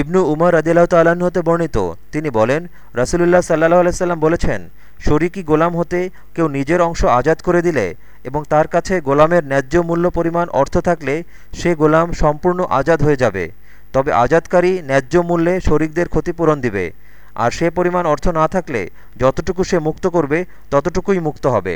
ইবনু উমর আদিল্লাহ তাল্লাহ্ন হতে বর্ণিত। তিনি বলেন, রাসুলুল্লাহ সাল্লাহ আলাইসাল্লাম বলেছেন শরিকি গোলাম হতে কেউ নিজের অংশ আজাদ করে দিলে এবং তার কাছে গোলামের ন্যায্য মূল্য পরিমাণ অর্থ থাকলে সে গোলাম সম্পূর্ণ আজাদ হয়ে যাবে। তবে আজাদকারী ন্যায্য মূল্যে শরিকদের ক্ষতিপূরণ দিবে। আর সে পরিমাণ অর্থ না থাকলে যতটুকু সে মুক্ত করবে, ততটুকুই মুক্ত হবে।